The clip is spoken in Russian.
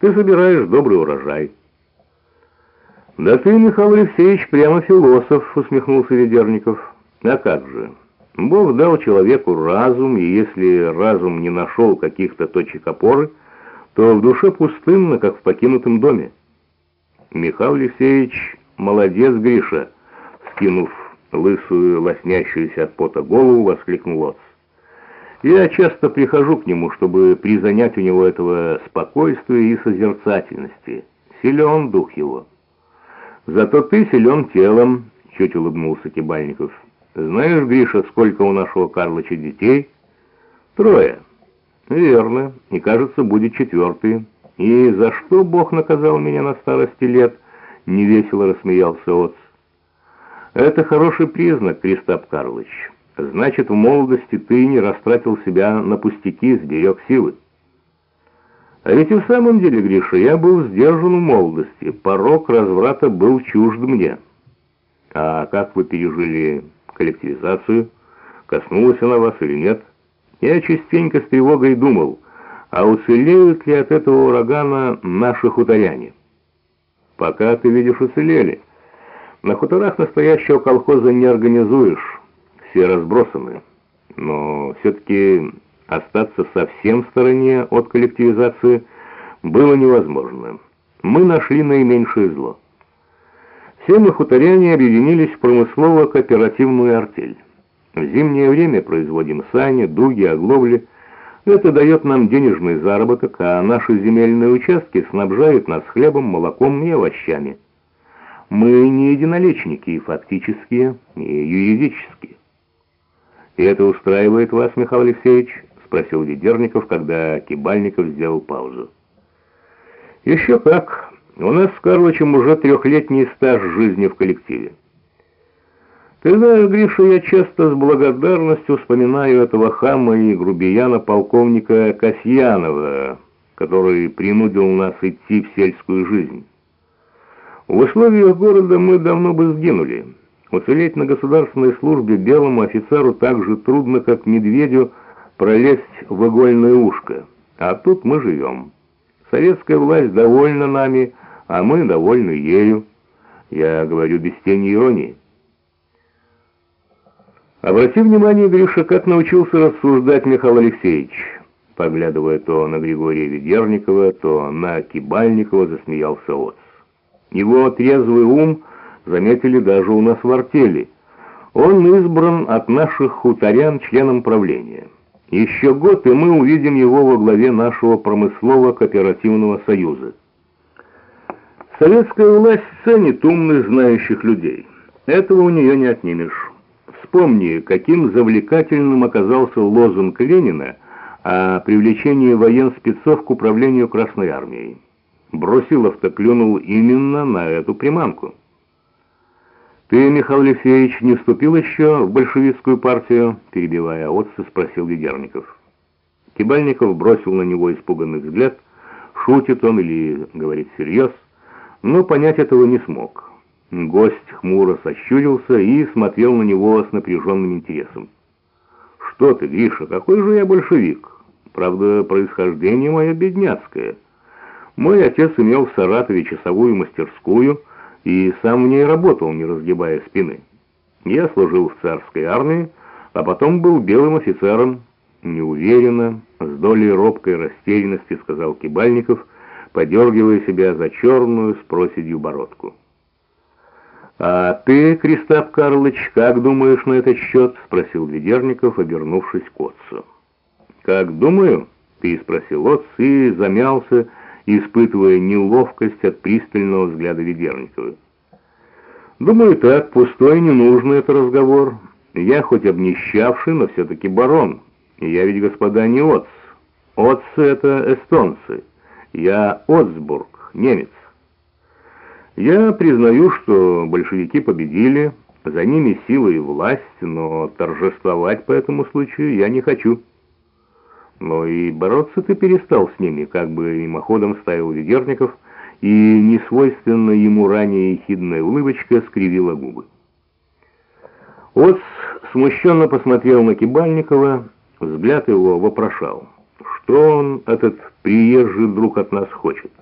ты собираешь добрый урожай. «Да ты, Михаил Алексеевич, прямо философ», — усмехнулся Ведерников. «А как же? Бог дал человеку разум, и если разум не нашел каких-то точек опоры, то в душе пустынно, как в покинутом доме». «Михаил Алексеевич, молодец, Гриша!» Скинув лысую, лоснящуюся от пота голову, воскликнул Лоц. «Я часто прихожу к нему, чтобы призанять у него этого спокойствия и созерцательности. Силен дух его». «Зато ты силен телом», — чуть улыбнулся Кибальников. «Знаешь, Гриша, сколько у нашего Карлыча детей?» «Трое». «Верно. И, кажется, будет четвертый. И за что Бог наказал меня на старости лет?» — невесело рассмеялся Отц. «Это хороший признак, Кристап Карлыч. Значит, в молодости ты не растратил себя на пустяки, сберег силы». А ведь и в самом деле, Гриша, я был сдержан в молодости, порог разврата был чужд мне. А как вы пережили коллективизацию? Коснулась она вас или нет? Я частенько с тревогой думал, а уцелеют ли от этого урагана наши хуторяне? Пока, ты видишь, уцелели. На хуторах настоящего колхоза не организуешь, все разбросаны. Но все-таки Остаться совсем в стороне от коллективизации было невозможно. Мы нашли наименьшее зло. Все мы хуторяне объединились в промыслово-кооперативную артель. В зимнее время производим сани, дуги, оглобли. Это дает нам денежный заработок, а наши земельные участки снабжают нас хлебом, молоком и овощами. Мы не единоличники и фактические, и юридические. И это устраивает вас, Михаил Алексеевич? — спросил Ведерников, когда Кибальников сделал паузу. «Еще как. У нас с Карлычем уже трехлетний стаж жизни в коллективе. Ты знаешь, Гриша, я часто с благодарностью вспоминаю этого хама и грубияна полковника Касьянова, который принудил нас идти в сельскую жизнь. В условиях города мы давно бы сгинули. Уцелеть на государственной службе белому офицеру так же трудно, как медведю, пролезть в игольное ушко. А тут мы живем. Советская власть довольна нами, а мы довольны ею. Я говорю без тени иронии. Обрати внимание, Гриша, как научился рассуждать Михаил Алексеевич. Поглядывая то на Григория Ведерникова, то на Кибальникова, засмеялся Оц. Его трезвый ум заметили даже у нас в артели. Он избран от наших хуторян членом правления. Еще год, и мы увидим его во главе нашего промыслово-кооперативного союза. Советская власть ценит умных, знающих людей. Этого у нее не отнимешь. Вспомни, каким завлекательным оказался лозунг Ленина о привлечении военспецов к управлению Красной Армией. Бросилов-то клюнул именно на эту приманку. «Ты, Михаил Алексеевич, не вступил еще в большевистскую партию?» Перебивая отца, спросил Ведерников. Кибальников бросил на него испуганный взгляд, шутит он или говорит всерьез, но понять этого не смог. Гость хмуро сощурился и смотрел на него с напряженным интересом. «Что ты, Гриша, какой же я большевик? Правда, происхождение мое бедняцкое. Мой отец имел в Саратове часовую мастерскую — и сам в ней работал, не разгибая спины. Я служил в царской армии, а потом был белым офицером. Неуверенно, с долей робкой растерянности, сказал Кибальников, подергивая себя за черную с проседью бородку. «А ты, Кристап Карлыч, как думаешь на этот счет?» — спросил Ведерников, обернувшись к отцу. «Как думаю?» — переспросил отц и замялся, испытывая неловкость от пристального взгляда Ведерникова. «Думаю, так, пустой, ненужный это разговор. Я хоть обнищавший, но все-таки барон. Я ведь, господа, не Отц. Отцы — это эстонцы. Я Отсбург, немец. Я признаю, что большевики победили, за ними сила и власть, но торжествовать по этому случаю я не хочу». Но и бороться ты перестал с ними, как бы мимоходом ставил Ведерников, и несвойственная ему ранее ехидная улыбочка скривила губы. Оц смущенно посмотрел на Кибальникова, взгляд его вопрошал. Что он, этот приезжий друг, от нас хочет?